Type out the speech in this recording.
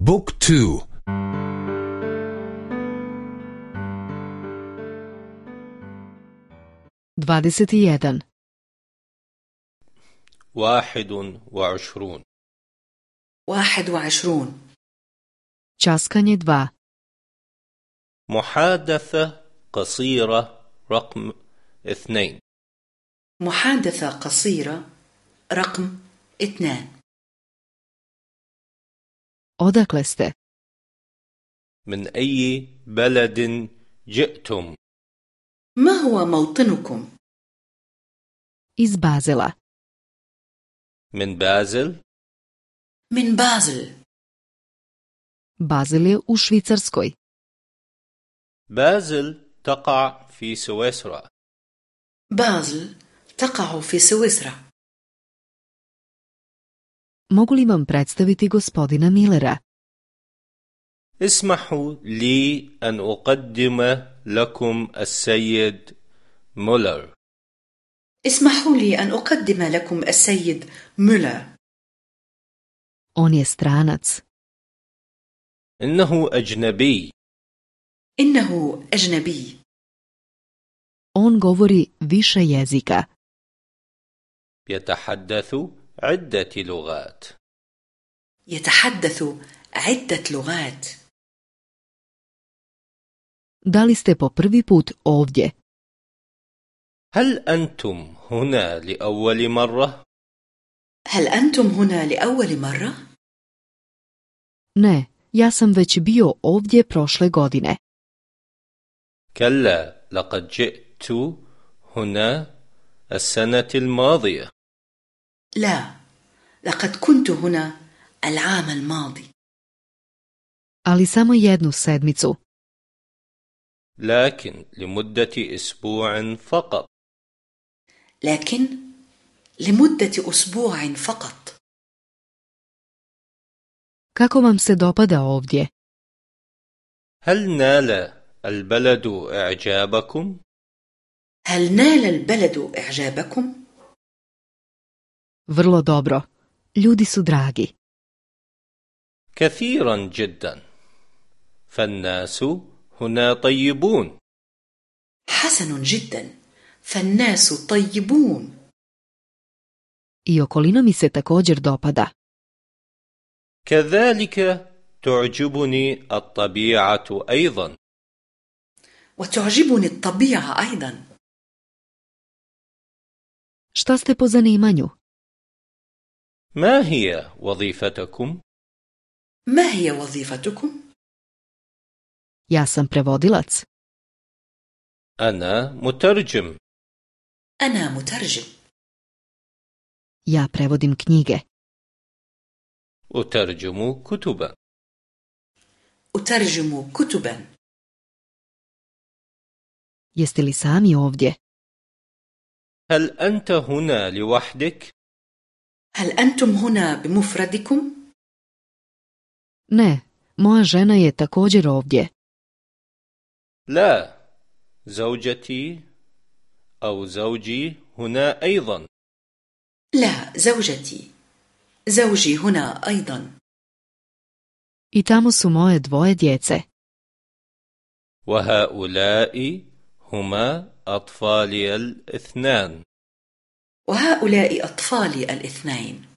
بوك تو dvadeset jedan. واحد وعشرون. واحد وعشرون. Časkanje dva. محادثة قصيرة رقم اثنين. محادثة قصيرة رقم اثنان odakle ste? من أي بلد جئتم؟ ما هو موطنكم؟ iz Bazela. من بازل؟ من بازل. Bazel je u Švicarskoj. بازل تقع في سويسرا. بازل تقع في سويسرا. Mogu li vam predstaviti gospodina Millera اسمحوا لي أن أقدم لكم السيد مولر اسمحوا لي أن أقدم لكم السيد مولر on je stranac. إنه أجنبي إنه أجنبي on govori više jezika. يتحدث عدة لغات. يتحدث عدة لغات. Da li ste po prvi put ovdje. هل أنتم هنا لأول مرة؟ هل أنتم هنا لأول مرة؟ ne ja sam već bio ovdje prošle godine. كلا لقد جئت هنا السنة الماضية. لا لقد كنت هنا العام الماضي. Ali samo jednu sedmicu. لكن لمدة أسبوع فقط. لكن لمدة أسبوع فقط. Kako vam se dopada ovdje? هل نال البلد إعجابكم؟ هل نال البلد إعجابكم؟ Vrlo dobro. Ljudi su dragi. كثيرا جدا. فالناس هنا طيبون. حسن جدا. فالناس طيبون. I okolina mi se također dopada. كذلك تعجبني الطبيعة أيضا. وتعجبني الطبيعة أيضا. Šta ste po zanimanju? ما هي وظيفتكم؟ ما هي وظيفتكم؟ ja sam prevodilac. أنا مترجم. أنا مترجم. Ja prevodim knjige. أترجم كتبا. أترجم كتبا. Jeste li sami ovdje? هل أنت هنا لوحدك؟ هل أنتم هنا بمفردكم؟ ne moja žena je također ovdje. لا زوجتي أو زوجي هنا أيضا. لا زوجتي. زوجي هنا أيضا. I tamo su moje dvoje djece. وهؤلاء هما أطفالي الاثنان. وهؤلاء أطفالي الاثنين.